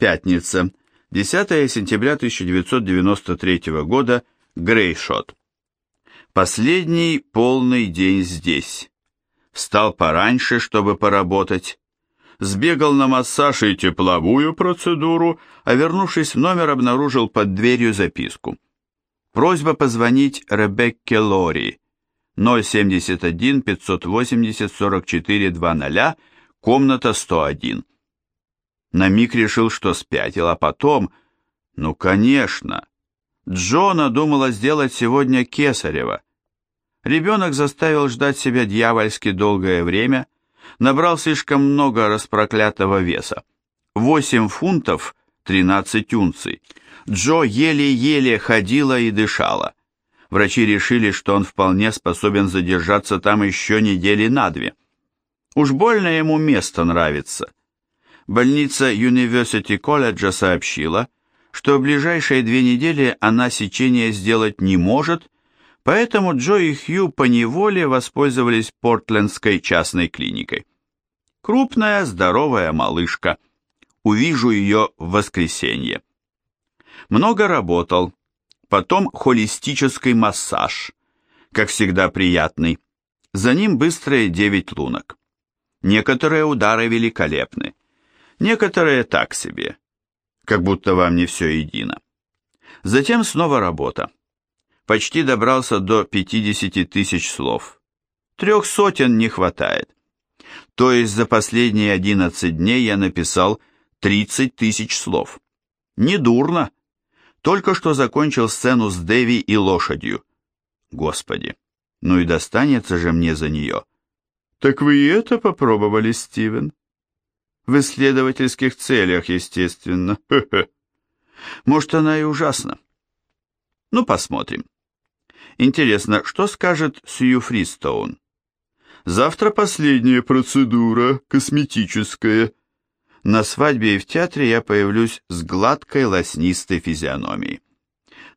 Пятница. 10 сентября 1993 года. Грейшот. Последний полный день здесь. Встал пораньше, чтобы поработать. Сбегал на массаж и тепловую процедуру, а вернувшись в номер, обнаружил под дверью записку. Просьба позвонить Ребекке Лори. 071 580 44 00, комната 101. На миг решил, что спятил, а потом... Ну, конечно. Джона думала сделать сегодня Кесарева. Ребенок заставил ждать себя дьявольски долгое время, набрал слишком много распроклятого веса. 8 фунтов 13 унций. Джо еле-еле ходила и дышала. Врачи решили, что он вполне способен задержаться там еще недели на две. Уж больно ему место нравится. Больница University колледжа сообщила, что в ближайшие две недели она сечение сделать не может, поэтому Джо и Хью поневоле воспользовались портлендской частной клиникой. Крупная, здоровая малышка. Увижу ее в воскресенье. Много работал. Потом холистический массаж. Как всегда приятный. За ним быстрые девять лунок. Некоторые удары великолепны. Некоторые так себе, как будто вам не все едино. Затем снова работа. Почти добрался до 50 тысяч слов. Трех сотен не хватает. То есть за последние 11 дней я написал 30 тысяч слов. Недурно. Только что закончил сцену с Дэви и лошадью. Господи, ну и достанется же мне за нее. Так вы и это попробовали, Стивен? В исследовательских целях, естественно. Может, она и ужасна. Ну, посмотрим. Интересно, что скажет Сью Фристоун? Завтра последняя процедура, косметическая. На свадьбе и в театре я появлюсь с гладкой лоснистой физиономией.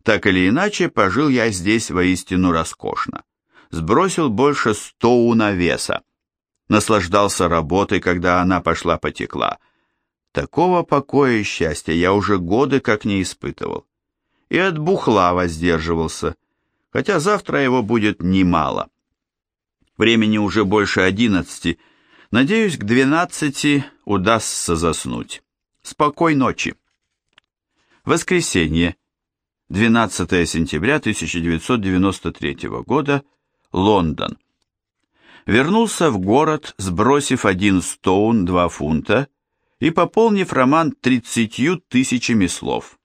Так или иначе, пожил я здесь воистину роскошно. Сбросил больше стоуна веса наслаждался работой, когда она пошла-потекла. Такого покоя и счастья я уже годы как не испытывал. И от бухла воздерживался, хотя завтра его будет немало. Времени уже больше одиннадцати, надеюсь, к двенадцати удастся заснуть. Спокой ночи. Воскресенье, 12 сентября 1993 года, Лондон вернулся в город, сбросив один стоун, два фунта, и пополнив роман тридцатью тысячами слов.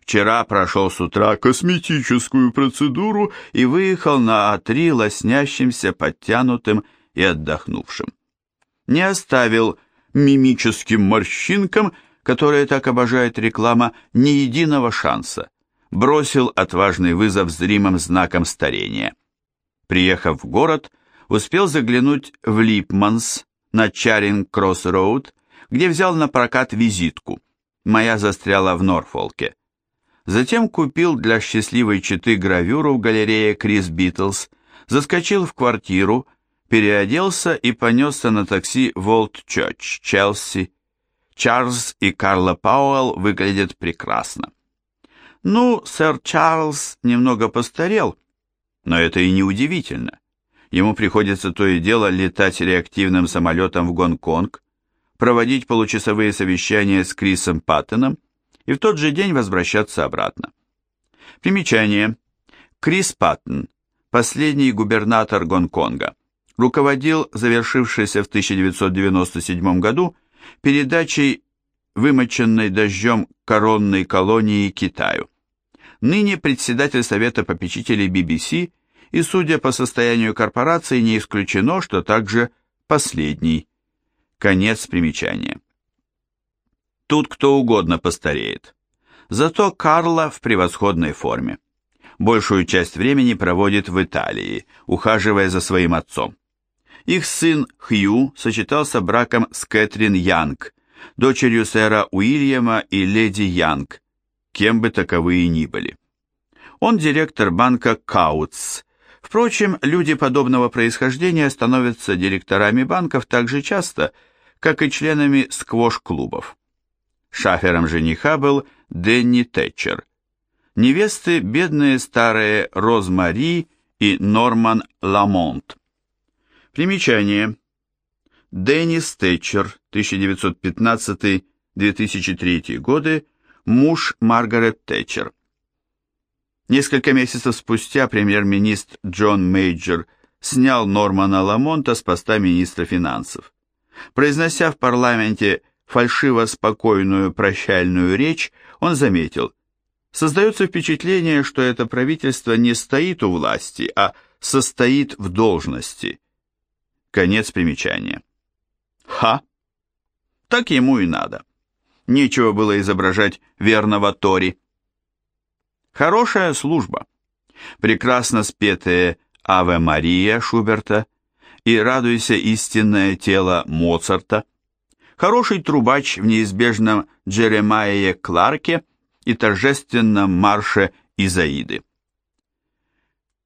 Вчера прошел с утра косметическую процедуру и выехал на А3 лоснящимся, подтянутым и отдохнувшим. Не оставил мимическим морщинкам, которые так обожает реклама, ни единого шанса. Бросил отважный вызов зримым знакам старения. Приехав в город, успел заглянуть в Липманс на Чаринг-Кросс-Роуд, где взял на прокат визитку. Моя застряла в Норфолке. Затем купил для счастливой четы гравюру в галерее Крис Битлз, заскочил в квартиру, переоделся и понесся на такси в Олд Чёрч, Челси. Чарльз и Карла Пауэлл выглядят прекрасно. Ну, сэр Чарльз немного постарел, но это и не удивительно. Ему приходится то и дело летать реактивным самолетом в Гонконг, проводить получасовые совещания с Крисом Паттоном и в тот же день возвращаться обратно. Примечание. Крис Паттон, последний губернатор Гонконга, руководил завершившейся в 1997 году передачей вымоченной дождем коронной колонии Китаю. Ныне председатель Совета попечителей BBC и, судя по состоянию корпорации, не исключено, что также последний. Конец примечания. Тут кто угодно постареет. Зато Карла в превосходной форме. Большую часть времени проводит в Италии, ухаживая за своим отцом. Их сын Хью сочетался браком с Кэтрин Янг, дочерью сэра Уильяма и леди Янг, кем бы таковые ни были. Он директор банка Каутс, Впрочем, люди подобного происхождения становятся директорами банков так же часто, как и членами сквош-клубов. шафером жениха был Дэнни Тэтчер. Невесты бедные старые Розмари и Норман Ламонт. Примечание. Деннис Тэтчер, 1915-2003 годы, муж Маргарет Тэтчер. Несколько месяцев спустя премьер-министр Джон Мейджор снял Нормана Ламонта с поста министра финансов. Произнося в парламенте фальшиво спокойную прощальную речь, он заметил, создается впечатление, что это правительство не стоит у власти, а состоит в должности. Конец примечания. Ха! Так ему и надо. Нечего было изображать верного Тори. Хорошая служба. Прекрасно спетые «Аве Мария» Шуберта и «Радуйся, истинное тело» Моцарта. Хороший трубач в неизбежном Джеремайе Кларке и торжественном марше Изаиды.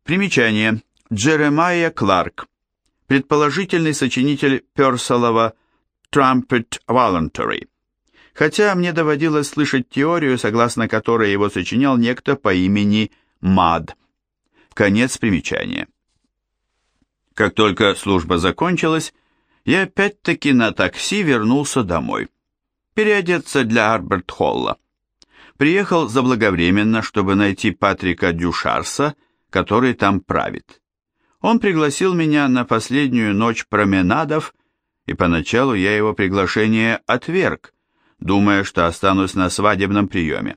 Примечание. Джеремайя Кларк. Предположительный сочинитель Персолова «Trumpet Voluntary» хотя мне доводилось слышать теорию, согласно которой его сочинял некто по имени Мад. Конец примечания. Как только служба закончилась, я опять-таки на такси вернулся домой. Переодеться для Арберт-Холла. Приехал заблаговременно, чтобы найти Патрика Дюшарса, который там правит. Он пригласил меня на последнюю ночь променадов, и поначалу я его приглашение отверг, думая, что останусь на свадебном приеме.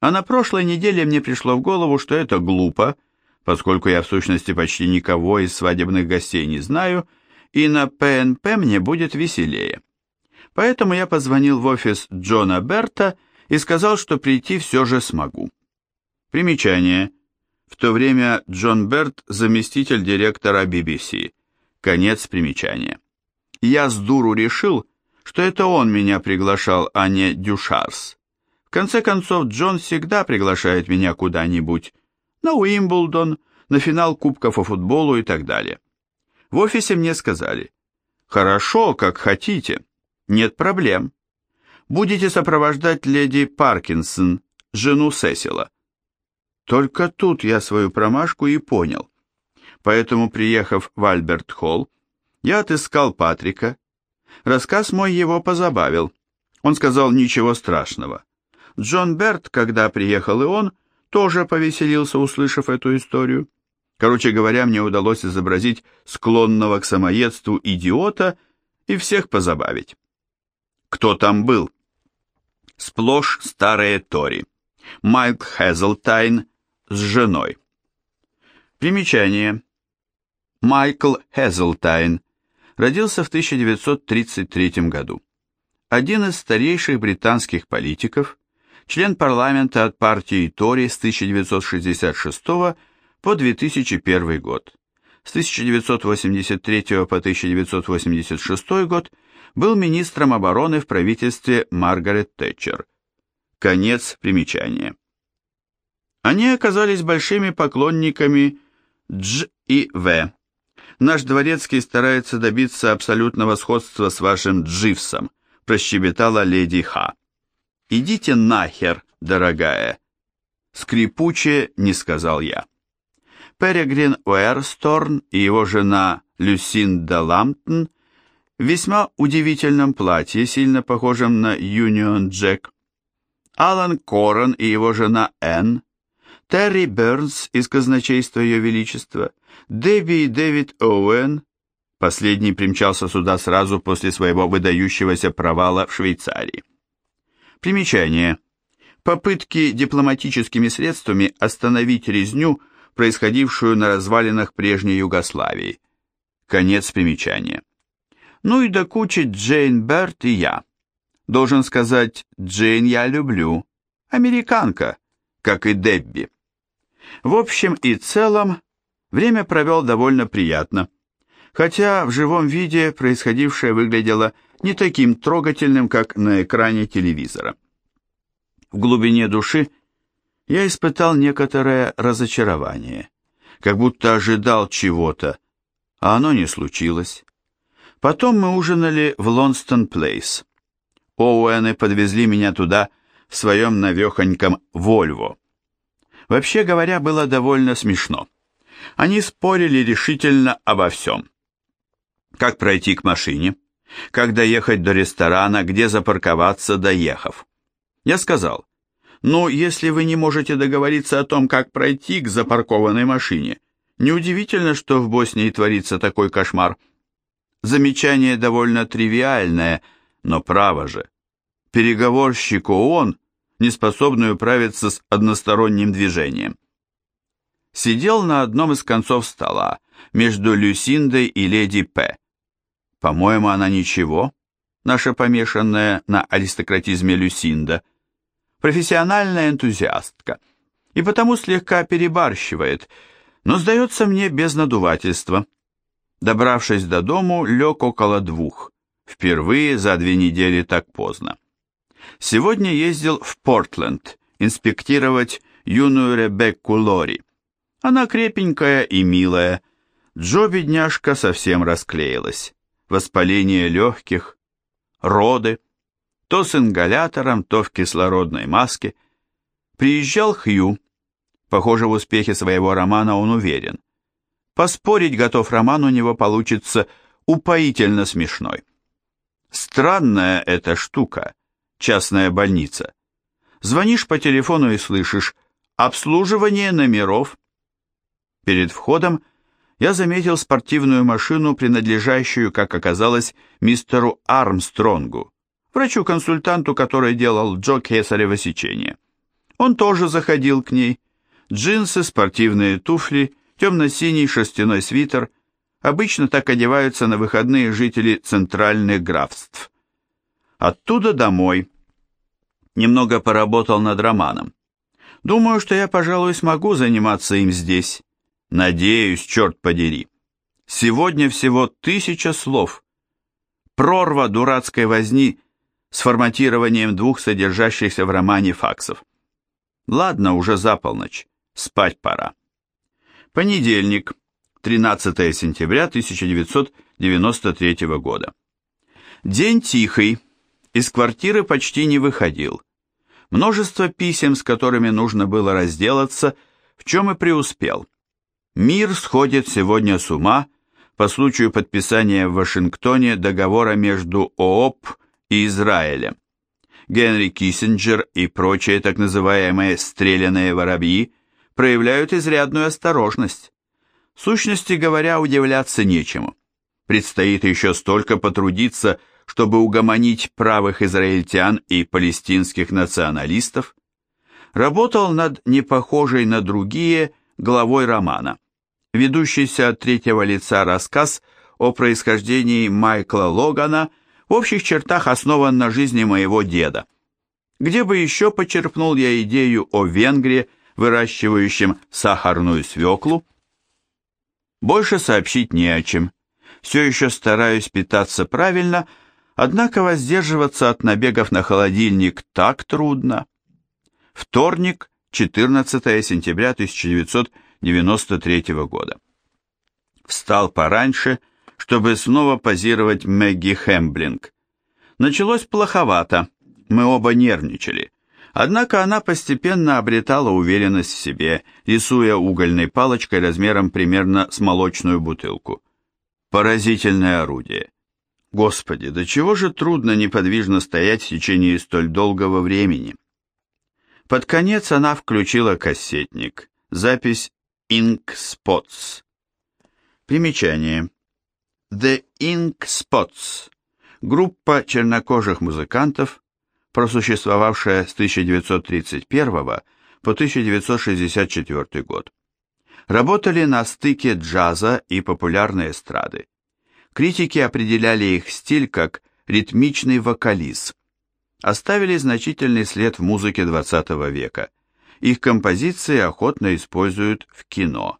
А на прошлой неделе мне пришло в голову, что это глупо, поскольку я в сущности почти никого из свадебных гостей не знаю, и на ПНП мне будет веселее. Поэтому я позвонил в офис Джона Берта и сказал, что прийти все же смогу. Примечание. В то время Джон Берт – заместитель директора BBC. Конец примечания. Я с дуру решил, что это он меня приглашал, а не Дюшарс. В конце концов, Джон всегда приглашает меня куда-нибудь. На Уимблдон, на финал Кубков по футболу и так далее. В офисе мне сказали, «Хорошо, как хотите, нет проблем. Будете сопровождать леди Паркинсон, жену Сесила». Только тут я свою промашку и понял. Поэтому, приехав в Альберт-Холл, я отыскал Патрика, Рассказ мой его позабавил. Он сказал ничего страшного. Джон Берт, когда приехал и он, тоже повеселился, услышав эту историю. Короче говоря, мне удалось изобразить склонного к самоедству идиота и всех позабавить. Кто там был? Сплошь старые Тори. Майк Хезлтайн с женой. Примечание. Майкл Хезлтайн, родился в 1933 году. Один из старейших британских политиков, член парламента от партии Тори с 1966 по 2001 год. С 1983 по 1986 год был министром обороны в правительстве Маргарет Тэтчер. Конец примечания. Они оказались большими поклонниками Дж и В. Наш дворецкий старается добиться абсолютного сходства с вашим Дживсом, прощебетала леди Ха. Идите нахер, дорогая. Скрипуче не сказал я. Перегрин Уэрсторн и его жена Люсинда Ламптон в весьма удивительном платье, сильно похожем на Юнион Джек. Алан Корон и его жена Энн, Терри Бернс из казначейства Ее Величества – Дебби и Дэвид Оуэн, последний примчался сюда сразу после своего выдающегося провала в Швейцарии. Примечание. Попытки дипломатическими средствами остановить резню, происходившую на развалинах прежней Югославии. Конец примечания. Ну и до кучи Джейн Берт и я. Должен сказать, Джейн я люблю. Американка, как и Дебби. В общем и целом, Время провел довольно приятно, хотя в живом виде происходившее выглядело не таким трогательным, как на экране телевизора. В глубине души я испытал некоторое разочарование, как будто ожидал чего-то, а оно не случилось. Потом мы ужинали в Лонстон Плейс. Оуэны подвезли меня туда в своем навехоньком «Вольво». Вообще говоря, было довольно смешно. Они спорили решительно обо всем. Как пройти к машине? Как доехать до ресторана, где запарковаться, доехав? Я сказал, ну, если вы не можете договориться о том, как пройти к запаркованной машине, неудивительно, что в Боснии творится такой кошмар. Замечание довольно тривиальное, но право же. Переговорщик ООН, не способный управиться с односторонним движением. Сидел на одном из концов стола, между Люсиндой и леди П. По-моему, она ничего, наша помешанная на аристократизме Люсинда, профессиональная энтузиастка, и потому слегка перебарщивает, но, сдается мне, без надувательства. Добравшись до дому, лег около двух, впервые за две недели так поздно. Сегодня ездил в Портленд инспектировать юную Ребекку Лори. Она крепенькая и милая. Джо, бедняжка, совсем расклеилась. Воспаление легких, роды, то с ингалятором, то в кислородной маске. Приезжал Хью. Похоже, в успехе своего романа он уверен. Поспорить готов роман у него получится упоительно смешной. Странная эта штука частная больница. Звонишь по телефону и слышишь «Обслуживание номеров». Перед входом я заметил спортивную машину, принадлежащую, как оказалось, мистеру Армстронгу, врачу-консультанту, который делал Джо Кесарево сечение. Он тоже заходил к ней. Джинсы, спортивные туфли, темно-синий шерстяной свитер. Обычно так одеваются на выходные жители центральных графств. Оттуда домой немного поработал над романом. Думаю, что я, пожалуй, смогу заниматься им здесь. Надеюсь, черт подери. Сегодня всего тысяча слов. Прорва дурацкой возни с форматированием двух содержащихся в романе факсов. Ладно, уже за полночь. Спать пора. Понедельник, 13 сентября 1993 года. День тихий, из квартиры почти не выходил. Множество писем, с которыми нужно было разделаться, в чем и преуспел. Мир сходит сегодня с ума по случаю подписания в Вашингтоне договора между ООП и Израилем. Генри Киссинджер и прочие так называемые «стреляные воробьи» проявляют изрядную осторожность. В сущности говоря, удивляться нечему. Предстоит еще столько потрудиться, чтобы угомонить правых израильтян и палестинских националистов, работал над непохожей на другие главой романа, ведущийся от третьего лица рассказ о происхождении Майкла Логана в общих чертах основан на жизни моего деда. Где бы еще почерпнул я идею о Венгрии, выращивающем сахарную свеклу? Больше сообщить не о чем. Все еще стараюсь питаться правильно – Однако воздерживаться от набегов на холодильник так трудно. Вторник, 14 сентября 1993 года. Встал пораньше, чтобы снова позировать Мэгги Хэмблинг. Началось плоховато, мы оба нервничали. Однако она постепенно обретала уверенность в себе, рисуя угольной палочкой размером примерно с молочную бутылку. Поразительное орудие. Господи, до чего же трудно неподвижно стоять в течение столь долгого времени. Под конец она включила кассетник. Запись Ink Spots. Примечание. The Ink Spots. Группа чернокожих музыкантов, просуществовавшая с 1931 по 1964 год. Работали на стыке джаза и популярной эстрады. Критики определяли их стиль как ритмичный вокализ. Оставили значительный след в музыке XX века. Их композиции охотно используют в кино.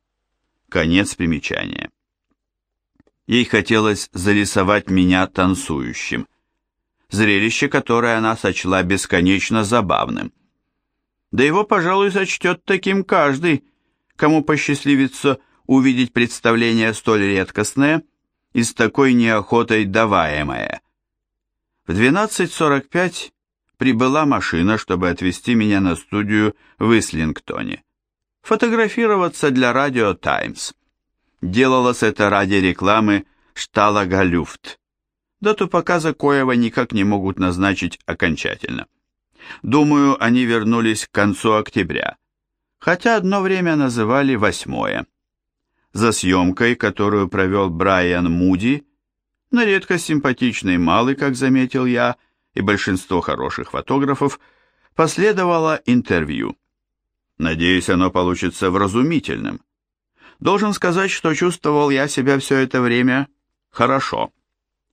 Конец примечания. Ей хотелось зарисовать меня танцующим. Зрелище, которое она сочла бесконечно забавным. Да его, пожалуй, сочтет таким каждый, кому посчастливится увидеть представление столь редкостное – и с такой неохотой даваемое. В 12.45 прибыла машина, чтобы отвезти меня на студию в Ислингтоне. Фотографироваться для радио «Таймс». Делалось это ради рекламы штала Галюфт. Дату показа Коева никак не могут назначить окончательно. Думаю, они вернулись к концу октября, хотя одно время называли восьмое. За съемкой, которую провел Брайан Муди, на редкость симпатичный малый, как заметил я, и большинство хороших фотографов, последовало интервью. Надеюсь, оно получится вразумительным. Должен сказать, что чувствовал я себя все это время хорошо,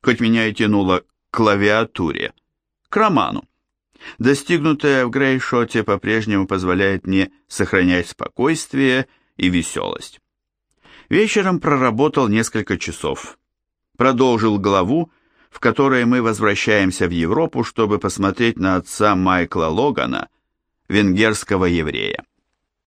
хоть меня и тянуло к клавиатуре, к роману. Достигнутое в грейшоте по-прежнему позволяет мне сохранять спокойствие и веселость. Вечером проработал несколько часов. Продолжил главу, в которой мы возвращаемся в Европу, чтобы посмотреть на отца Майкла Логана, венгерского еврея.